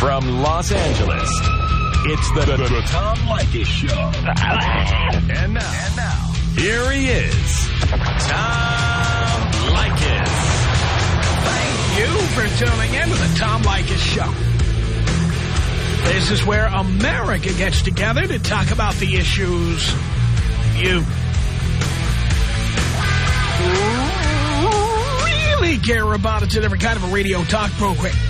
From Los Angeles, it's the, the, the Tom Leykis Show. And now, and now, here he is, Tom Leykis. Thank you for tuning in to the Tom Leykis Show. This is where America gets together to talk about the issues you really care about. It's in every kind of a radio talk program.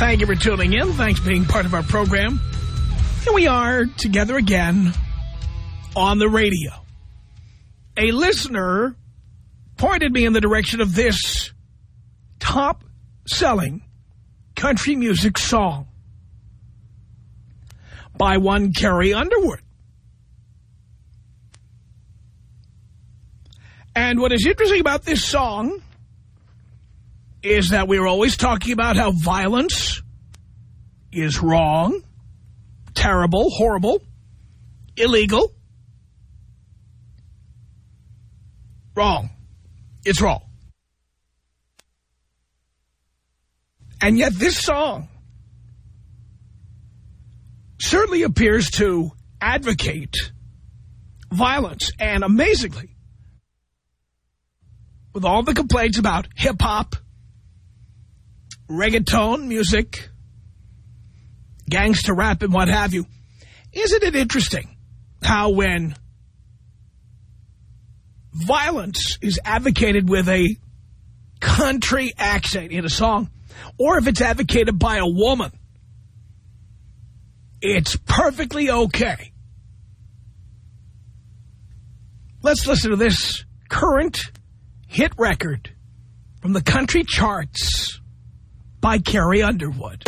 Thank you for tuning in. Thanks for being part of our program. Here we are together again on the radio. A listener pointed me in the direction of this top-selling country music song by one Carrie Underwood. And what is interesting about this song is that we're always talking about how violence is wrong, terrible, horrible, illegal. Wrong. It's wrong. And yet this song certainly appears to advocate violence. And amazingly, with all the complaints about hip-hop, reggaeton music, gangster rap and what have you, isn't it interesting how when violence is advocated with a country accent in a song, or if it's advocated by a woman, it's perfectly okay. Let's listen to this current hit record from the country charts by Carrie Underwood.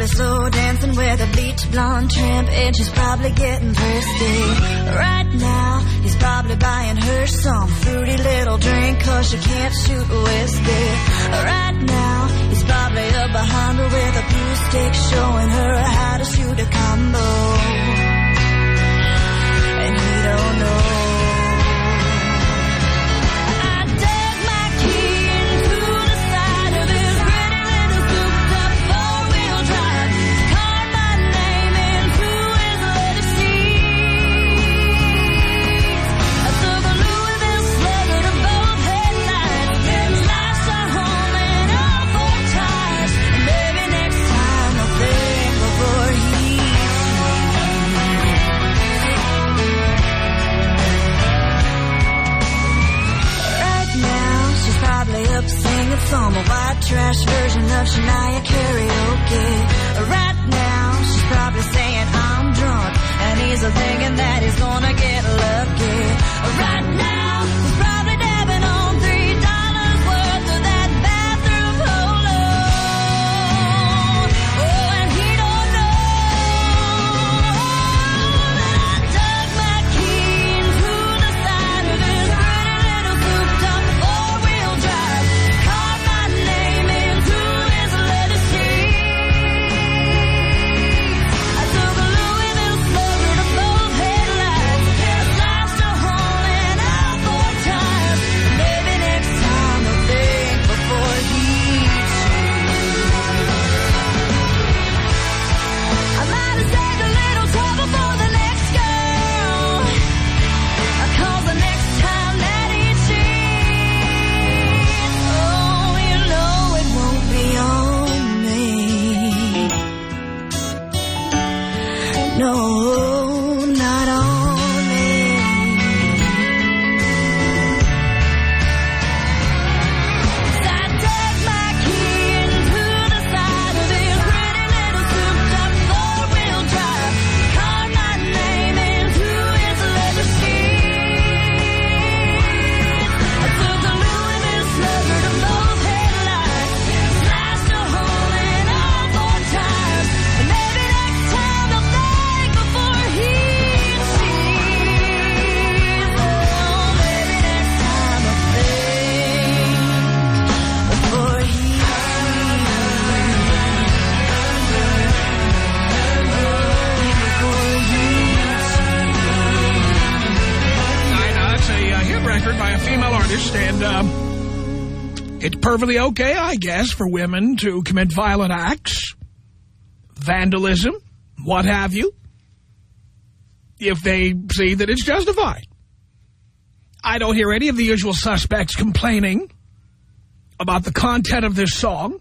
Probably slow dancing with a bleach blonde tramp, and she's probably getting thirsty. Right now, he's probably buying her some fruity little drink, cause she can't shoot whiskey. Right now, he's probably up behind her with a blue stick, showing her how to shoot a combo. And um, it's perfectly okay, I guess, for women to commit violent acts, vandalism, what have you, if they see that it's justified. I don't hear any of the usual suspects complaining about the content of this song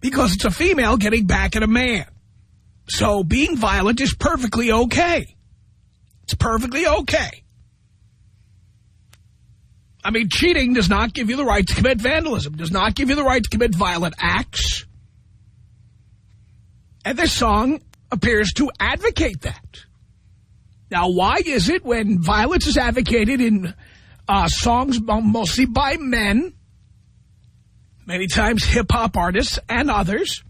because it's a female getting back at a man. So being violent is perfectly okay. It's perfectly okay. I mean, cheating does not give you the right to commit vandalism, does not give you the right to commit violent acts. And this song appears to advocate that. Now, why is it when violence is advocated in uh, songs mostly by men, many times hip-hop artists and others,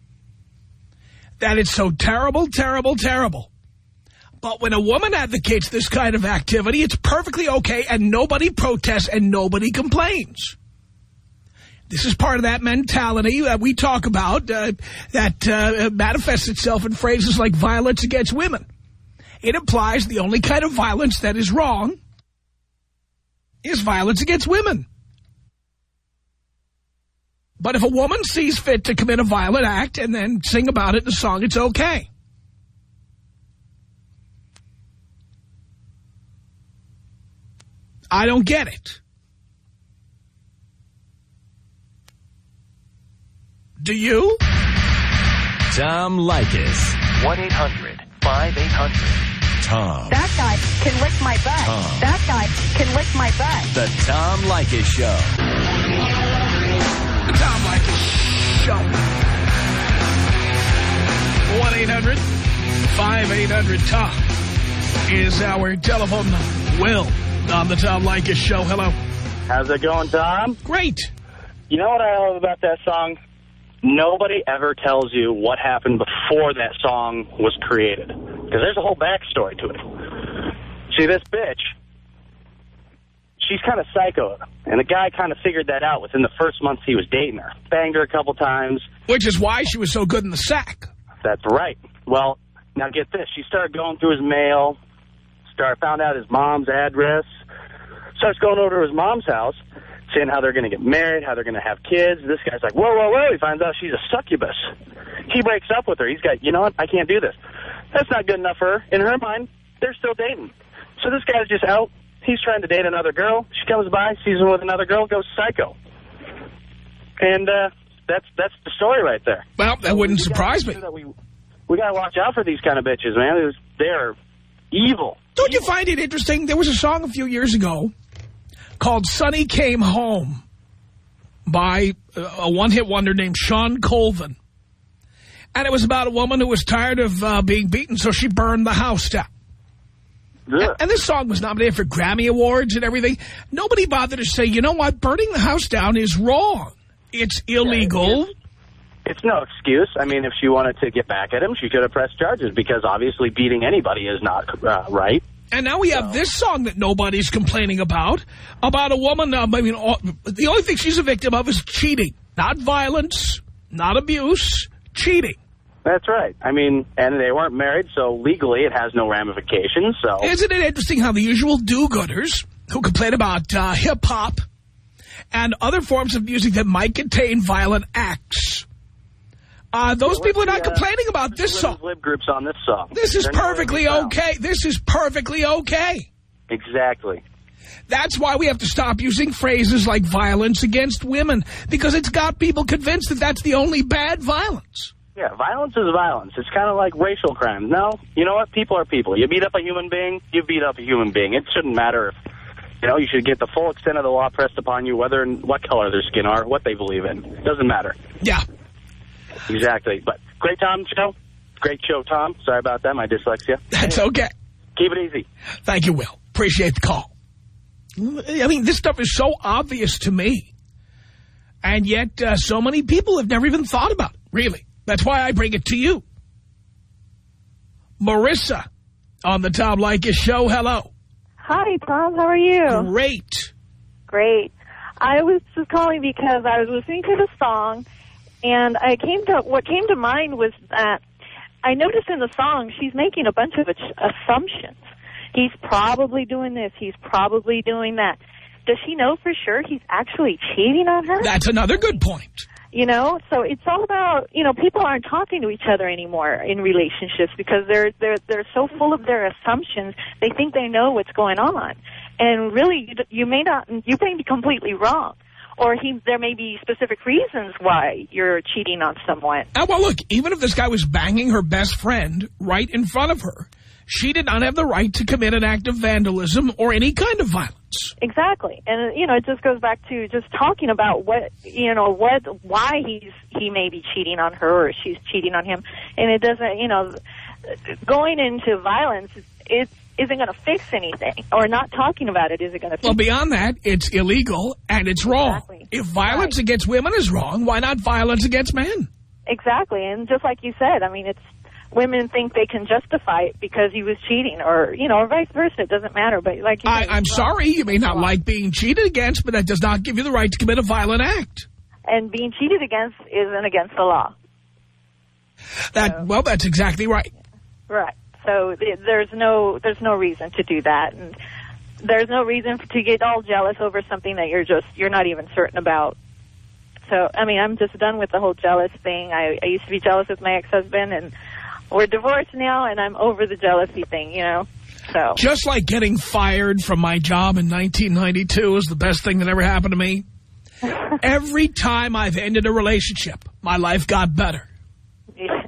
that it's so terrible, terrible, terrible? But when a woman advocates this kind of activity, it's perfectly okay and nobody protests and nobody complains. This is part of that mentality that we talk about uh, that uh, manifests itself in phrases like violence against women. It implies the only kind of violence that is wrong is violence against women. But if a woman sees fit to commit a violent act and then sing about it in a song, it's okay. I don't get it. Do you? Tom Leykis. 1-800-5800-TOM. That guy can lick my butt. Tom. That guy can lick my butt. The Tom Leykis Show. The Tom Leykis Show. 1-800-5800-TOM is our telephone number. Will on the Tom Leykis Show. Hello. How's it going, Tom? Great. You know what I love about that song? Nobody ever tells you what happened before that song was created. Because there's a whole backstory to it. See, this bitch, she's kind of psycho. And the guy kind of figured that out within the first month he was dating her. Banged her a couple times. Which is why she was so good in the sack. That's right. Well, now get this. She started going through his mail, started found out his mom's address, starts going over to his mom's house, saying how they're going to get married, how they're going to have kids. This guy's like, whoa, whoa, whoa. He finds out she's a succubus. He breaks up with her. He's got, you know what, I can't do this. That's not good enough for her. In her mind, they're still dating. So this guy's just out. He's trying to date another girl. She comes by, sees him with another girl, goes psycho. And uh, that's that's the story right there. Well, that wouldn't We surprise me. that We, we got to watch out for these kind of bitches, man. They're evil. Don't you find it interesting? There was a song a few years ago called Sunny Came Home by uh, a one-hit wonder named Shawn Colvin. And it was about a woman who was tired of uh, being beaten, so she burned the house down. Ugh. And this song was nominated for Grammy Awards and everything. Nobody bothered to say, you know what, burning the house down is wrong. It's illegal. It's no excuse. I mean, if she wanted to get back at him, she could have pressed charges because obviously beating anybody is not uh, right. And now we have this song that nobody's complaining about, about a woman, um, I mean, all, the only thing she's a victim of is cheating. Not violence, not abuse, cheating. That's right. I mean, and they weren't married, so legally it has no ramifications. So Isn't it interesting how the usual do-gooders who complain about uh, hip-hop and other forms of music that might contain violent acts, uh, those people are not the, uh, complaining about this song. lib groups on this song. This is They're perfectly okay. This is perfectly okay. Exactly. That's why we have to stop using phrases like violence against women, because it's got people convinced that that's the only bad violence. Yeah, violence is violence. It's kind of like racial crime. No, you know what? People are people. You beat up a human being, you beat up a human being. It shouldn't matter if, you know, you should get the full extent of the law pressed upon you, whether and what color their skin are, what they believe in. It doesn't matter. Yeah. Exactly. But great Tom show. Great show, Tom. Sorry about that, my dyslexia. That's okay. Keep it easy. Thank you, Will. Appreciate the call. I mean, this stuff is so obvious to me. And yet, uh, so many people have never even thought about it, really. That's why I bring it to you. Marissa on the Tom Leykis show. Hello. Hi, Tom. How are you? Great. Great. I was just calling because I was listening to the song, and I came to what came to mind was that I noticed in the song she's making a bunch of assumptions. He's probably doing this. He's probably doing that. does she know for sure he's actually cheating on her? That's another good point. You know, so it's all about you know people aren't talking to each other anymore in relationships because they're they're they're so full of their assumptions. They think they know what's going on, and really you, you may not you may be completely wrong, or he there may be specific reasons why you're cheating on someone. Uh, well, look, even if this guy was banging her best friend right in front of her, she did not have the right to commit an act of vandalism or any kind of violence. Exactly, and you know, it just goes back to just talking about what you know, what why he's he may be cheating on her or she's cheating on him, and it doesn't, you know, going into violence, it isn't going to fix anything, or not talking about it isn't going to fix. Well, beyond that, it's illegal and it's wrong. Exactly. If violence Right. against women is wrong, why not violence against men? Exactly, and just like you said, I mean, it's women think they can justify it because he was cheating, or you know, or vice versa. It doesn't matter. But like you I, said, I'm sorry, you may not like being cheated against, but that does not give you the right to commit a violent act. and being cheated against isn't against the law, That Well, that's exactly right. right? So there's no there's no reason to do that, and there's no reason to get all jealous over something that you're just you're not even certain about. So I mean, I'm just done with the whole jealous thing. I, I used to be jealous with my ex-husband, and we're divorced now, and I'm over the jealousy thing. You know, so Just like getting fired from my job in 1992 was the best thing that ever happened to me. Every time I've ended a relationship, my life got better.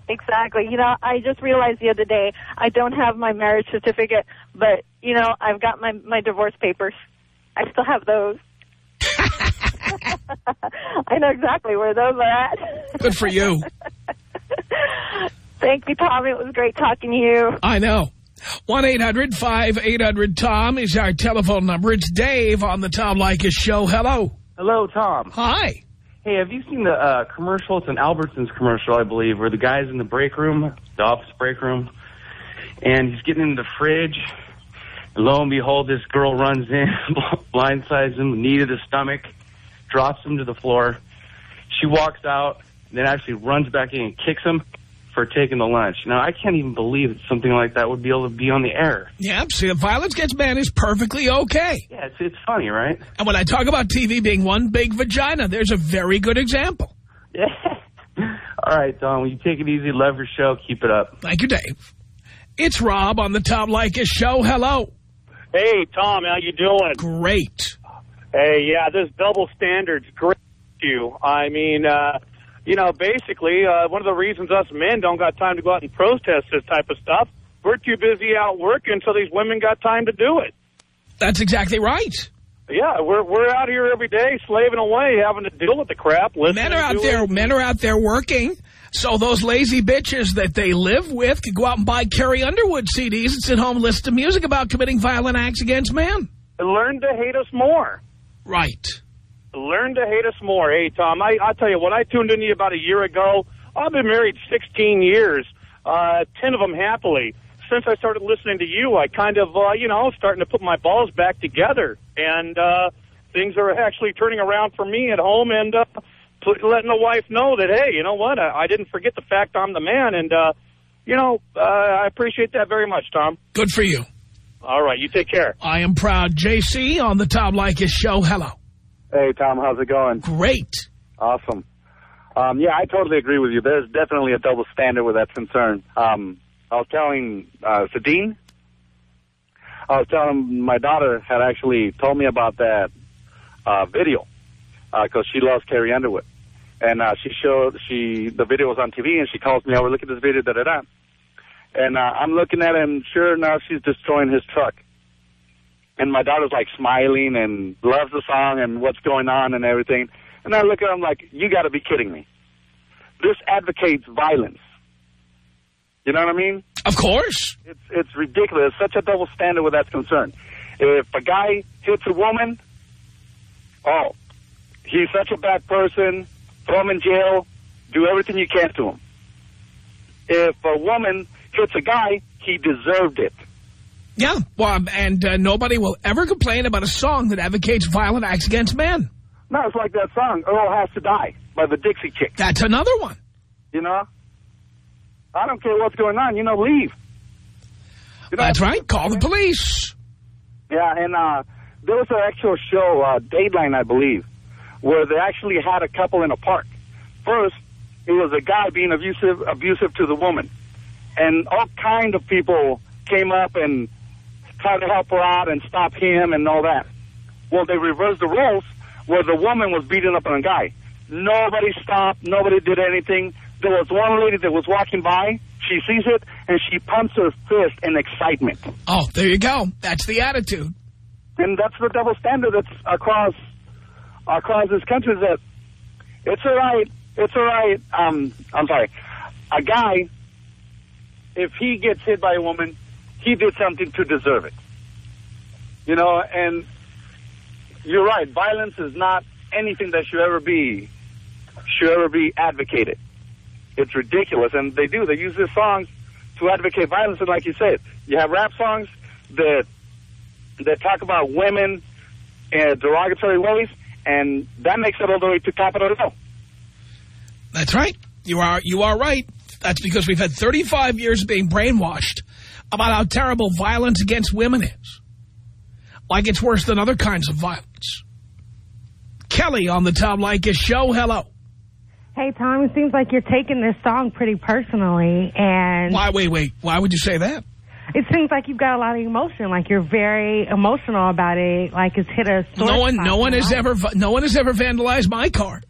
Exactly. You know, I just realized the other day I don't have my marriage certificate, but you know, I've got my my divorce papers. I still have those. I know exactly where those are at. Good for you. Thank you, Tom. It was great talking to you. I know. 1-800-5800-TOM is our telephone number. It's Dave on the Tom Leykis Show. Hello. Hello, Tom. Hi. Hey, have you seen the uh, commercial? It's an Albertsons commercial, I believe, where the guy's in the break room, the office break room, and he's getting in the fridge. And lo and behold, this girl runs in, blindsides him, knee to the stomach, drops him to the floor. She walks out, then actually runs back in and kicks him for taking the lunch. Now, I can't even believe that something like that would be able to be on the air. Yeah, see, violence against men is perfectly okay. Yeah, it's, it's funny, right? And when I talk about TV being one big vagina, there's a very good example. Yeah. All right, Tom, will you take it easy? Love your show. Keep it up. Thank you, Dave. It's Rob on the Tom Leykis Show. Hello. Hey, Tom, how you doing? Great. Hey, yeah, this double standard's great to you. I mean, uh, you know, basically, uh, one of the reasons us men don't got time to go out and protest this type of stuff, we're too busy out working, so these women got time to do it. That's exactly right. Yeah, we're we're out here every day slaving away, having to deal with the crap. Men are out there. it. Men are out there working. So those lazy bitches that they live with could go out and buy Carrie Underwood CDs and sit home and listen to music about committing violent acts against men. And Learn to hate us more. Right. Learn to hate us more. Hey, Tom, I, I'll tell you, when I tuned into you about a year ago, I've been married 16 years, uh, 10 of them happily. Since I started listening to you, I kind of, uh, you know, starting to put my balls back together. And uh, things are actually turning around for me at home and uh, letting the wife know that, hey, you know what, I, I didn't forget the fact I'm the man. And, uh, you know, uh, I appreciate that very much, Tom. Good for you. All right, you take care. I am proud. JC on the Tom Leykis Show. Hello. Hey, Tom, how's it going? Great. Awesome. Um, yeah, I totally agree with you. There's definitely a double standard where that's concerned. Um, I was telling uh, Sadine, I was telling my daughter had actually told me about that uh, video because she loves Carrie Underwood, and uh, she showed she the video was on TV, and she calls me over, look at this video, da da da, and uh, I'm looking at and sure enough, she's destroying his truck. And my daughter's like smiling and loves the song and what's going on and everything. And I look at her, I'm like, you got to be kidding me. This advocates violence. You know what I mean? Of course. It's it's ridiculous. Such a double standard where that's concerned. If a guy hits a woman, oh, he's such a bad person. Throw him in jail. Do everything you can to him. If a woman hits a guy, he deserved it. Yeah. Well, um, and uh, nobody will ever complain about a song that advocates violent acts against men. No, it's like that song, Earl Has to Die, by the Dixie Chicks. That's another one. You know? I don't care what's going on. You know, leave. You know, That's right. Call the police. Yeah, and uh, there was an actual show, uh, Dateline, I believe, where they actually had a couple in a park. First, it was a guy being abusive, abusive to the woman, and all kind of people came up and tried to help her out and stop him and all that. Well, they reversed the roles where the woman was beating up on a guy. Nobody stopped. Nobody did anything. There was one lady that was walking by. She sees it, and she pumps her fist in excitement. Oh, there you go. That's the attitude. And that's the double standard that's across across this country. That it's all right. It's all right. Um, I'm sorry. A guy, if he gets hit by a woman, he did something to deserve it. You know, and you're right. Violence is not anything that should ever be should ever be advocated. It's ridiculous, and they do. They use these songs to advocate violence, and like you said, you have rap songs that that talk about women in derogatory ways, and that makes it all the way to Capitol Hill. That's right. You are you are right. That's because we've had 35 years being brainwashed about how terrible violence against women is. Like it's worse than other kinds of violence. Kelly on the Tom Leykis show. Hello. Hey, Tom, it seems like you're taking this song pretty personally, and... Why, wait, wait. Why would you say that? It seems like you've got a lot of emotion, like you're very emotional about it, like it's hit a No one, no one has ever, no one has ever vandalized my car.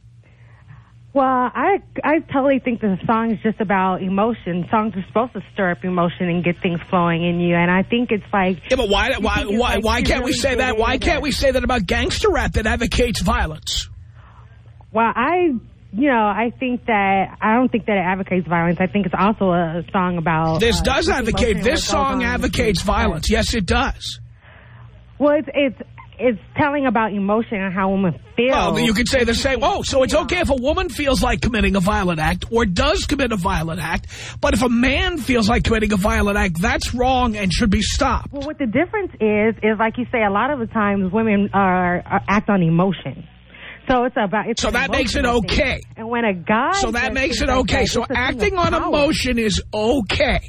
Well, I I totally think that the song is just about emotion. Songs are supposed to stir up emotion and get things flowing in you, and I think it's like... Yeah, but why, why, why, like why can't we say that? Why can't we say that about gangster rap that advocates violence? Well, I, you know, I think that, I don't think that it advocates violence. I think it's also a song about... This uh, does advocate. This song advocates violence. Yes, it does. Well, it's it's it's telling about emotion and how women feel. Well, you could say the same. Oh, so it's okay if a woman feels like committing a violent act or does commit a violent act, but if a man feels like committing a violent act, that's wrong and should be stopped. Well, what the difference is is like you say, a lot of the times women are, are act on emotion. So it's about it's So that makes it emotional thing. okay. And when a guy So that makes it like okay. that, So it's a thing of acting on power. emotion is okay.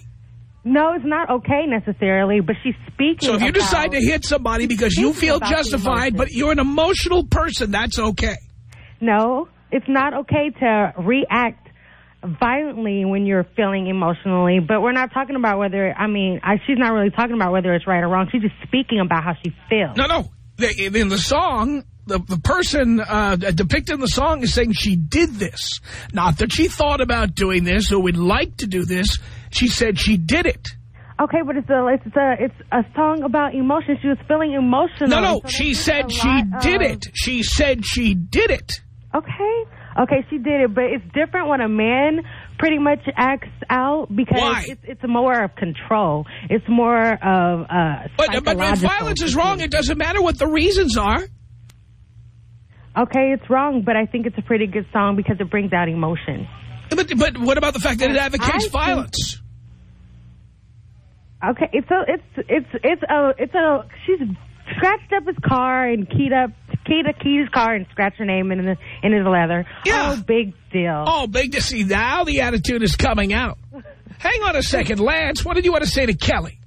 No, it's not okay necessarily, but she's speaking. So if you decide to hit somebody because you feel justified, but you're an emotional person, that's okay. No, it's not okay to react violently when you're feeling emotionally, but we're not talking about whether, I mean, I, she's not really talking about whether it's right or wrong. She's just speaking about how she feels. No, no. In the song, the, the person uh, depicted in the song is saying she did this. Not that she thought about doing this or would like to do this. She said she did it. Okay, but it's a, it's a, it's a song about emotion. She was feeling emotional. No, no. So She said she did of- it. She said she did it. Okay. Okay, she did it, but it's different when a man pretty much acts out because Why? it's it's more of control. It's more of uh But, but if violence is wrong, it doesn't matter what the reasons are. Okay, it's wrong, but I think it's a pretty good song because it brings out emotion. But, but what about the fact that it I advocates think- violence? Okay, it's a it's it's it's a it's a she's scratched up his car and keyed up keyed a keyed his car and scratched her name in the in his leather. Yeah. Oh, big deal. Oh, big to see. Now the attitude is coming out. Hang on a second, Lance. What did you want to say to Kelly?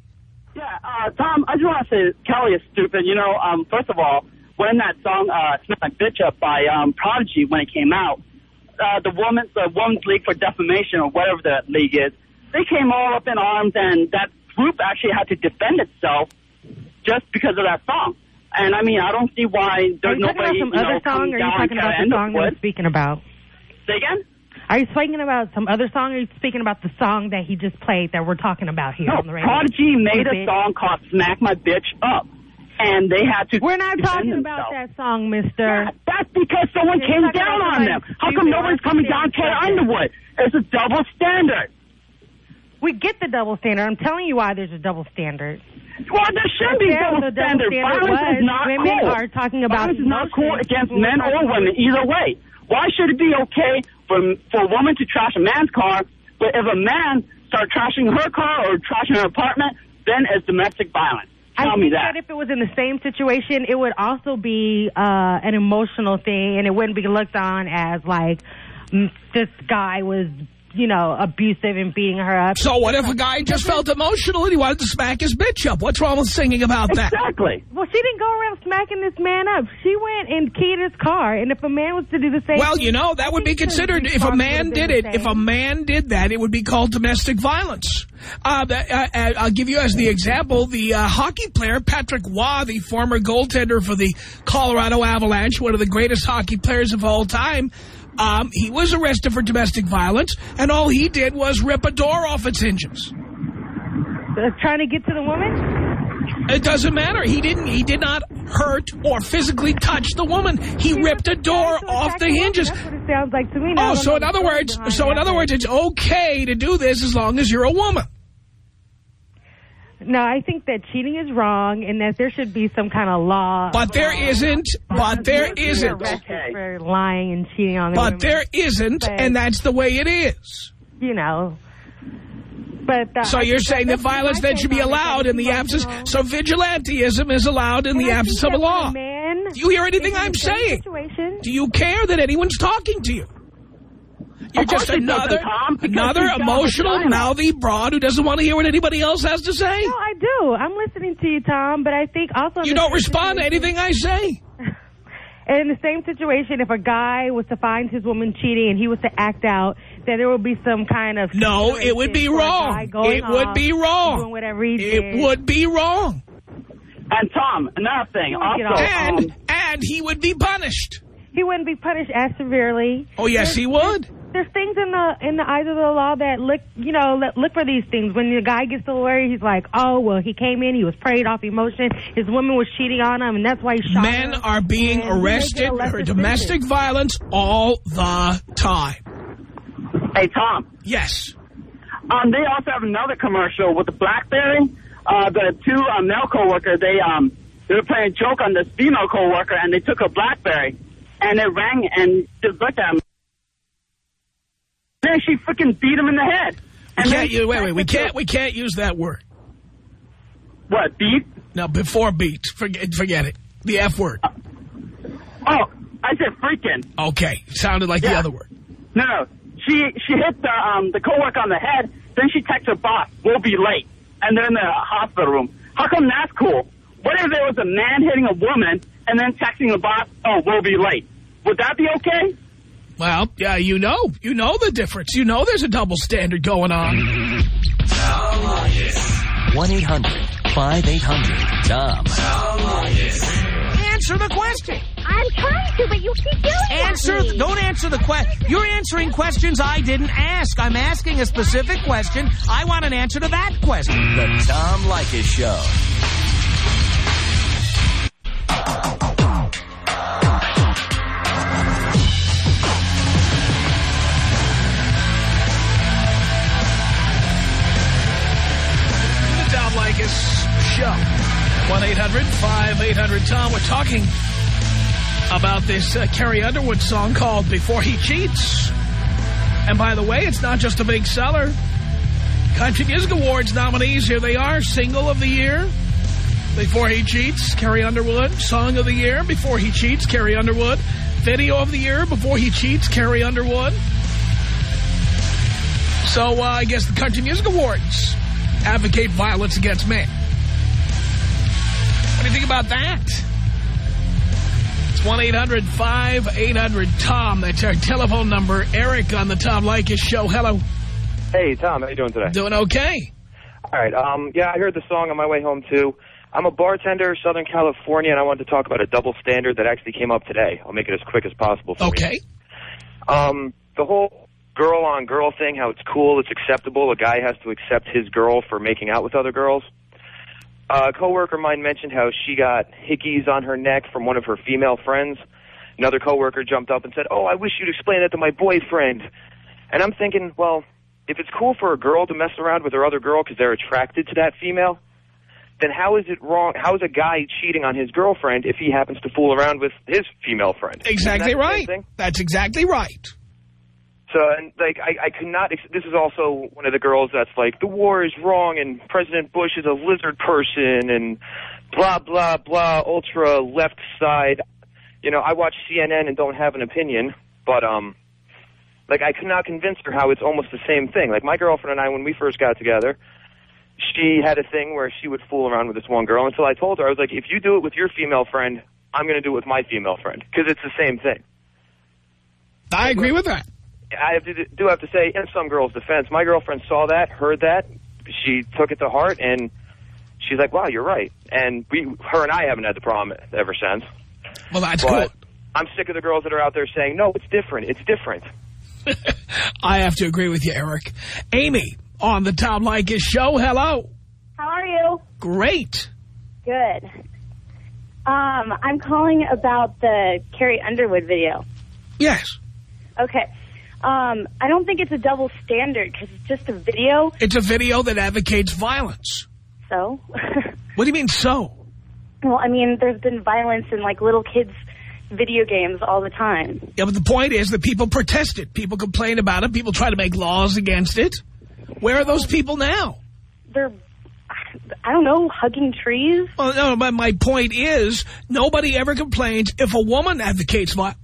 Yeah, uh, Tom, I just want to say Kelly is stupid. You know, um, first of all, when that song uh, "Smack My Bitch Up" by um, Prodigy when it came out, uh, the woman, the Women's League for Defamation or whatever the league is, they came all up in arms, and that group actually had to defend itself just because of that song. And I mean, I don't see why Are there's you talking about nobody, some you know, other song, or are you talking about the song that. I'm speaking about? Say again? Are you speaking about some other song, or are you speaking about the song that he just played that we're talking about here No, on the radio? Prodigy made a song called "Smack My Bitch Up," and they had to. We're not talking about themselves. that song, mister. Yeah, that's because someone You're came down on them. How come nobody's coming down Smith. Underwood? It's a double standard. We get the double standard. I'm telling you why there's a double standard. Well, there should be double the double standard. standard Violence is not women cool. are talking about Violence is not cool against men or women, either way. Why should it be okay for for a woman to trash a man's car, but if a man starts trashing her car or trashing her apartment, then it's domestic violence? Tell I me think that. that if it was in the same situation, it would also be uh, an emotional thing, and it wouldn't be looked on as like mm, this guy was you know, abusive and beating her up. So what if a guy just felt emotional and he wanted to smack his bitch up? What's wrong with singing about that? Exactly. Well, she didn't go around smacking this man up. She went and keyed his car, and if a man was to do the same Well, you know, that would be considered, if a man did it, if a man did that, it would be called domestic violence. Uh, that- uh, uh, I'll give you as the example, the uh, hockey player, Patrick Roy, the former goaltender for the Colorado Avalanche, one of the greatest hockey players of all time, um, he was arrested for domestic violence, and all he did was rip a door off its hinges. Uh, trying to get to the woman? It doesn't matter. He didn't. He did not hurt or physically touch the woman. He ripped a door off the hinges. That's what it sounds like to me. Now, Oh, so in other words, so in other words, it's okay to do this as long as you're a woman. No, I think that cheating is wrong and that there should be some kind of law. But there isn't. But there isn't. arrested for lying and cheating on the But women. there isn't, But- and that's the way it is. you know. But uh, So you're saying that violence then should be take on it, allowed in the absence. So vigilantism is allowed in And the I absence of a law. man Do you hear anything I'm saying? Situation, Do you care that anyone's talking to you? You're just another Tom, another he's got a emotional, mouthy broad who doesn't want to hear what anybody else has to say. no, I do. I'm listening to you, Tom. But I think also You don't respond to anything I say. In the same situation, if a guy was to find his woman cheating and he was to act out, then there would be some kind of No, it would be for a guy wrong. It would be wrong. Doing whatever he did. It would be wrong. And Tom, another thing, also. And um, and he would be punished. He wouldn't be punished as severely. Oh yes, he would. There's things in the in the eyes of the law that look, you know, look for these things. When the guy gets to the lawyer, he's like, "Oh, well, he came in, he was preyed off emotion. His woman was cheating on him, and that's why he shot Men her." are being And he may get arrested a lesser for domestic sentence. violence all the time. hey, Tom, Yes. um, they also have another commercial with the BlackBerry. Uh, the two uh, male coworkers, they um, they were playing a joke on this female coworker, and they took a BlackBerry, and it rang, and just looked at him. Then she freaking beat him in the head. We can't. use- Wait, wait. We can't. We can't use that word. What beat? No, before beat. Forget. Forget it. The F word. Oh, I said freaking. Okay. Sounded like the other word. No, no. She she hit the um the coworker on the head. Then she texts her boss, "We'll be late," and they're in the hospital room. How come that's cool? What if there was a man hitting a woman and then texting the boss, "Oh, we'll be late"? Would that be okay? Well, yeah, you know. You know the difference. You know there's a double standard going on. 1-800-5800-TOM. Answer the question. I'm trying to, but you keep doing Answer. that. Don't answer the question. You're answering questions I didn't ask. I'm asking a specific question. I want an answer to that question. The Tom Leykis Show. 1-800-5800-TOM. We're talking about this uh, Carrie Underwood song called Before He Cheats. And by the way, it's not just a big seller. Country Music Awards nominees, here they are. Single of the Year, Before He Cheats, Carrie Underwood. Song of the Year, Before He Cheats, Carrie Underwood. Video of the Year, Before He Cheats, Carrie Underwood. So uh, I guess the Country Music Awards advocate violence against men. What do you think about that? It's 1-800-5800-TOM. That's our telephone number. Eric on the Tom Leykis show. Hello. Hey, Tom, how you doing today? Doing okay. All right. Um, yeah, I heard the song on my way home, too. I'm a bartender, Southern California, and I wanted to talk about a double standard that actually came up today. I'll make it as quick as possible for Okay. you. Um, the whole girl-on-girl thing, how it's cool, it's acceptable. A guy has to accept his girl for making out with other girls. Uh, a coworker of mine mentioned how she got hickeys on her neck from one of her female friends. Another coworker jumped up and said, "Oh, I wish you'd explain that to my boyfriend." And I'm thinking, well, if it's cool for a girl to mess around with her other girl because they're attracted to that female, then how is it wrong? How is a guy cheating on his girlfriend if he happens to fool around with his female friend? Exactly that right. That's exactly right. So, and like, I, I could not. This is also one of the girls that's like, the war is wrong, and President Bush is a lizard person, and blah blah blah, ultra left side. You know, I watch CNN and don't have an opinion, but um, Like, I could not convince her how it's almost the same thing. Like, my girlfriend and I, when we first got together, she had a thing where she would fool around with this one girl until I told her, I was like, if you do it with your female friend, I'm going to do it with my female friend. Because it's the same thing. I agree with that. I do have to say, in some girls' defense, my girlfriend saw that, heard that, she took it to heart, and she's like, wow, you're right. And we, her and I haven't had the problem ever since. Well, that's but good. I'm sick of the girls that are out there saying, no, it's different, it's different. I have to agree with you, Eric. Amy, on the Tom Leykis show, hello. How are you? Great. Good. Um, I'm calling about the Carrie Underwood video. Yes. Okay. Um, I don't think it's a double standard because it's just a video. It's a video that advocates violence. So, What do you mean, so? well, I mean, there's been violence in like little kids' video games all the time. Yeah, but the point is that people protest it. People complain about it. People try to make laws against it. Where are those people now? They're, I don't know, hugging trees. Well, no, but my point is nobody ever complains if a woman advocates violence.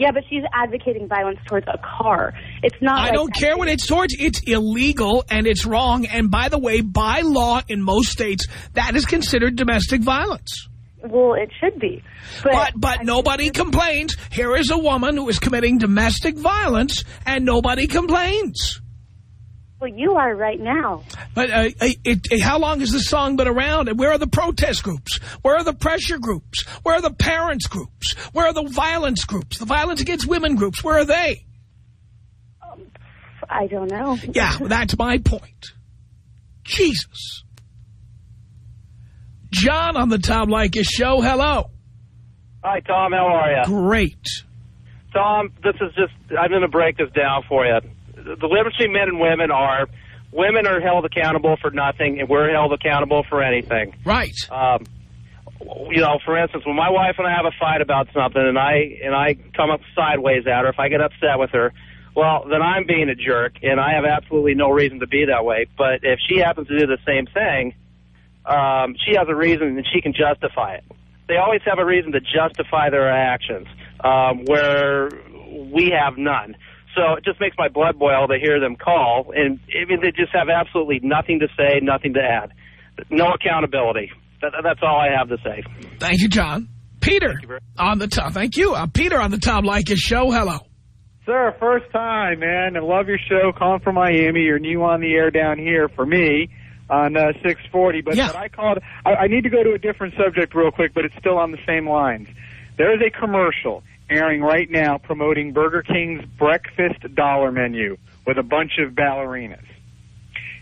Yeah, but she's advocating violence towards a car. It's not. I like don't care what it's towards. It's illegal and it's wrong. And by the way, by law in most states, that is considered domestic violence. Well, it should be. But, but, nobody complains. Here is a woman who is committing domestic violence and nobody complains. Well, you are right now. But uh, it, it, how long has this song been around? And where are the protest groups? Where are the pressure groups? Where are the parents groups? Where are the violence groups? The violence against women groups? Where are they? I don't know. Yeah, that's my point. Jesus. John on the Tom Leykis show. Hello. Hi, Tom. How are you? Great. Tom, this is just, I'm going to break this down for you. The difference between men and women are women are held accountable for nothing, and we're held accountable for anything. Right. Um, you know, for instance, when my wife and I have a fight about something, and I and I come up sideways at her, if I get upset with her, well, then I'm being a jerk, and I have absolutely no reason to be that way. But if she happens to do the same thing, um, she has a reason, and she can justify it. They always have a reason to justify their actions, um, where we have none. So it just makes my blood boil to hear them call, and I mean, they just have absolutely nothing to say, nothing to add, no accountability. That, that's all I have to say. Thank you, John. Peter on the top. Thank you. Uh, Peter on the Tom Leykis show. Hello. Sir, first time, man. I love your show. Calling from Miami. You're new on the air down here for me on uh, 640. But, but I called. I, I need to go to a different subject real quick, but it's still on the same lines. There is a commercial airing right now promoting Burger King's breakfast dollar menu with a bunch of ballerinas.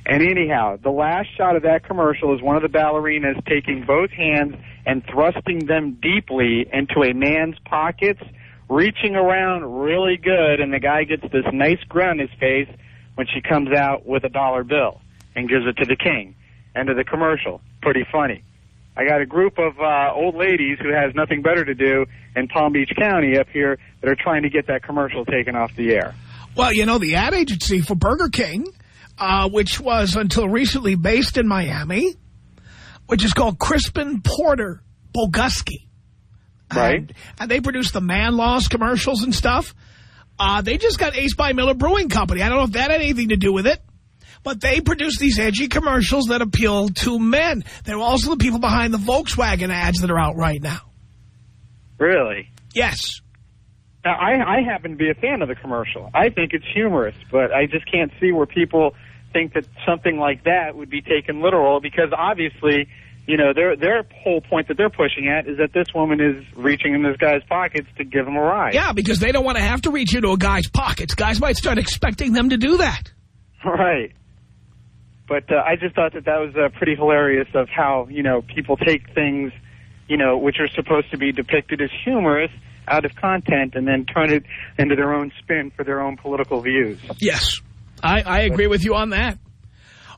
And anyhow, the last shot of that commercial is one of the ballerinas taking both hands and thrusting them deeply into a man's pockets, reaching around really good, and the guy gets this nice grin on his face when she comes out with a dollar bill and gives it to the king. End of the commercial. Pretty funny. I got a group of uh, old ladies who has nothing better to do in Palm Beach County up here that are trying to get that commercial taken off the air. Well, you know, the ad agency for Burger King, uh, which was until recently based in Miami, which is called Crispin Porter Bogusky. Right. And, and they produce the Man Loss commercials and stuff. Uh, they just got Ace by Miller Brewing Company. I don't know if that had anything to do with it. But they produce these edgy commercials that appeal to men. They're also the people behind the Volkswagen ads that are out right now. Really? Yes. Now, I, I happen to be a fan of the commercial. I think it's humorous, but I just can't see where people think that something like that would be taken literal because obviously, you know, their their whole point that they're pushing at is that this woman is reaching in this guy's pockets to give him a ride. Yeah, because they don't want to have to reach into a guy's pockets. Guys might start expecting them to do that. Right. But uh, I just thought that that was uh, pretty hilarious of how, you know, people take things, you know, which are supposed to be depicted as humorous out of content and then turn it into their own spin for their own political views. Yes. I, I agree with you on that.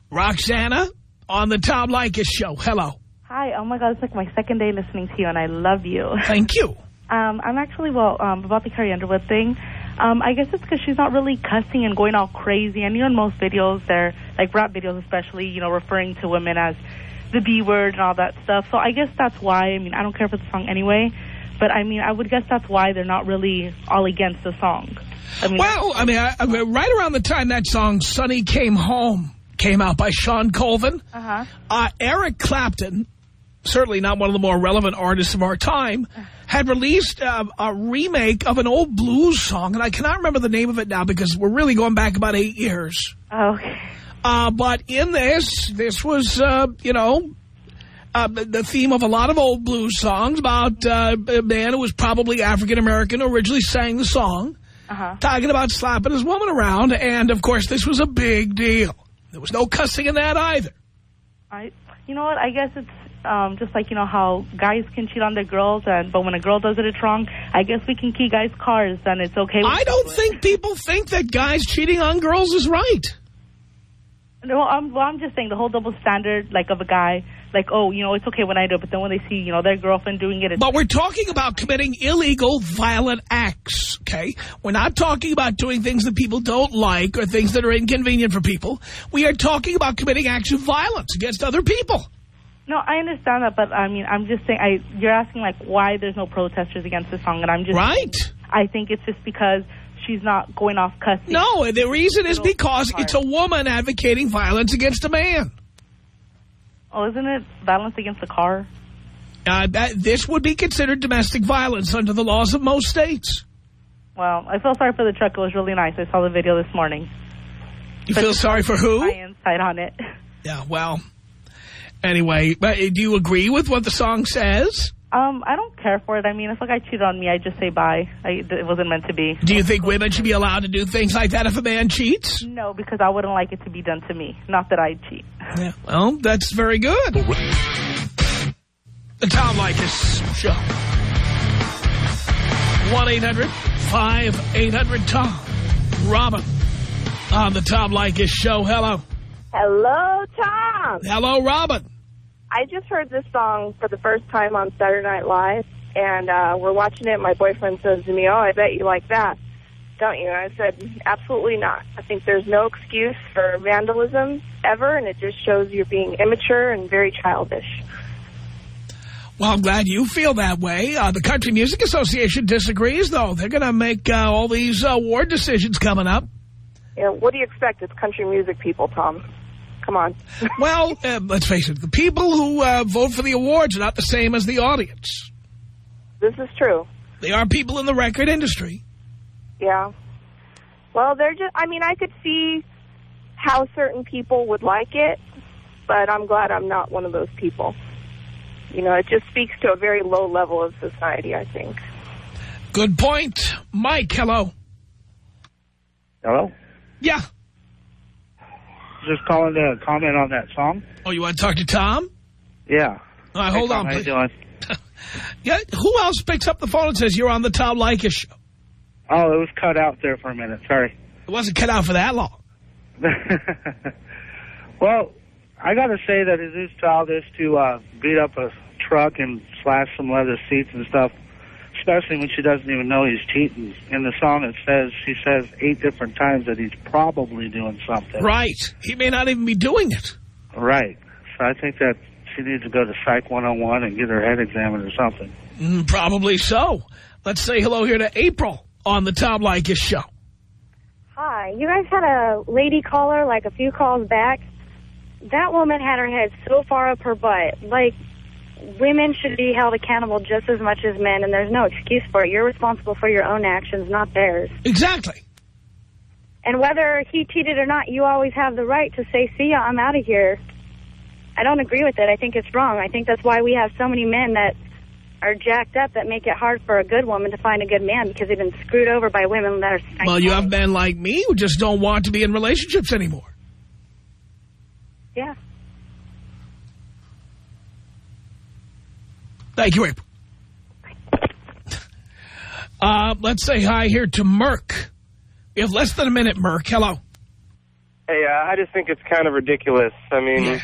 Roxana on the Tom Leykis show. Hello. Hi. Oh, my God. It's like my second day listening to you, and I love you. Thank you. Um, I'm actually, well, um, about the Carrie Underwood thing. Um, I guess it's because she's not really cussing and going all crazy. And, you know, in most videos, they're, like rap videos especially, you know, referring to women as the B word and all that stuff. So I guess that's why. I mean, I don't care for the song anyway. But, I mean, I would guess that's why they're not really all against the song. well, I mean, I, I right around the time that song "Sunny Came Home" came out by Shawn Colvin, Uh-huh. uh, Eric Clapton, certainly not one of the more relevant artists of our time, had released uh, a remake of an old blues song, and I cannot remember the name of it now because we're really going back about eight years. Oh, okay. Uh, but in this, this was, uh, you know, uh, the theme of a lot of old blues songs about uh, a man who was probably African-American who originally sang the song, Uh-huh. talking about slapping his woman around. And, of course, this was a big deal. There was no cussing in that either. I, you know what? I guess it's um, just like you know how guys can cheat on their girls, and but when a girl does it, it's wrong. I guess we can key guys' cars, and it's okay. I don't think people think that guys cheating on girls is right. No, I'm, well, I'm just saying the whole double standard, like of a guy, like oh, you know, it's okay when I do it, but then when they see you know their girlfriend doing it, it's But we're talking about committing illegal, violent acts, okay? We're not talking about doing things that people don't like or things that are inconvenient for people. We are talking about committing acts of violence against other people. No, I understand that, but I mean, I'm just saying. I you're asking like why there's no protesters against this song, and I'm just Right. I think it's just because she's not going off cussing. No, and the reason is because it's a woman advocating violence against a man. Oh, isn't it violence against the car? Uh, that, this would be considered domestic violence under the laws of most states. Well, I feel sorry for the truck. It was really nice. I saw the video this morning. You feel sorry for who? My insight on it. Yeah, well, anyway, but do you agree with what the song says? Um, I don't care for it. I mean, if a guy cheated on me, I just say bye. I, it wasn't meant to be. Do you think women should be allowed to do things like that if a man cheats? No, because I wouldn't like it to be done to me. Not that I cheat. Yeah, well, that's very good. The Tom Leykis Show. 1-800-5800-TOM. Robin on the Tom Leykis Show. Hello. Hello, Tom. Hello, Robin. I just heard this song for the first time on Saturday Night Live, and uh, we're watching it. My boyfriend says to me, oh, I bet you like that, don't you? And I said, absolutely not. I think there's no excuse for vandalism ever, and it just shows you're being immature and very childish. Well, I'm glad you feel that way. Uh, the Country Music Association disagrees, though. They're going to make uh, all these uh, award decisions coming up. Yeah, what do you expect? It's country music people, Tom. Come on. Well, uh, let's face it, the people who uh, vote for the awards are not the same as the audience. This is true. They are people in the record industry. Yeah. Well, they're just, I mean, I could see how certain people would like it, but I'm glad I'm not one of those people. You know, it just speaks to a very low level of society, I think. Good point. Mike, hello. Hello? Yeah. Just calling to comment on that song. Oh, you want to talk to Tom? Yeah. All right, Hey, hold Tom, on, How you doing? Yeah, who else picks up the phone and says you're on the Tom Leykis show? Oh, it was cut out there for a minute. Sorry. It wasn't cut out for that long. well, I got to say that it is childish to uh, beat up a truck and slash some leather seats and stuff, especially when she doesn't even know he's cheating. In the song, it says she says eight different times that he's probably doing something. Right. He may not even be doing it. Right. So I think that she needs to go to Psych 101 and get her head examined or something. Mm, probably so. Let's say hello here to April on the Tom Leykis show. Hi. You guys had a lady caller like a few calls back. That woman had her head so far up her butt. Like, women should be held accountable just as much as men, and there's no excuse for it. You're responsible for your own actions, not theirs. Exactly. And whether he cheated or not, you always have the right to say, see ya, I'm out of here. I don't agree with it. I think it's wrong. I think that's why we have so many men that are jacked up that make it hard for a good woman to find a good man because they've been screwed over by women that are Well, you have men like me who just don't want to be in relationships anymore. Yeah. Thank you, April. Uh, let's say hi here to Merck. We have less than a minute, Merck. Hello. Hey, uh, I just think it's kind of ridiculous. I mean,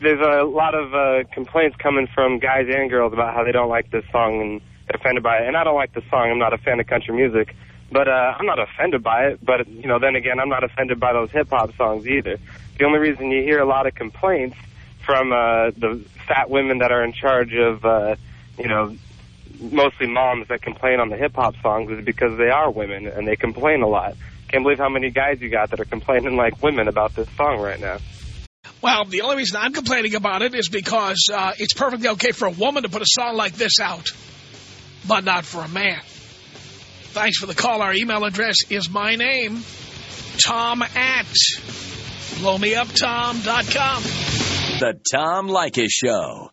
there's a lot of uh, complaints coming from guys and girls about how they don't like this song and they're offended by it. And I don't like the song. I'm not a fan of country music. But uh, I'm not offended by it. But, you know, then again, I'm not offended by those hip-hop songs either. The only reason you hear a lot of complaints from uh, the fat women that are in charge of, uh, you know, mostly moms that complain on the hip hop songs is because they are women and they complain a lot. Can't believe how many guys you got that are complaining like women about this song right now. Well, the only reason I'm complaining about it is because uh, it's perfectly okay for a woman to put a song like this out, but not for a man. Thanks for the call. Our email address is my name, Tom at blowmeuptom.com. The Tom Leykis Show.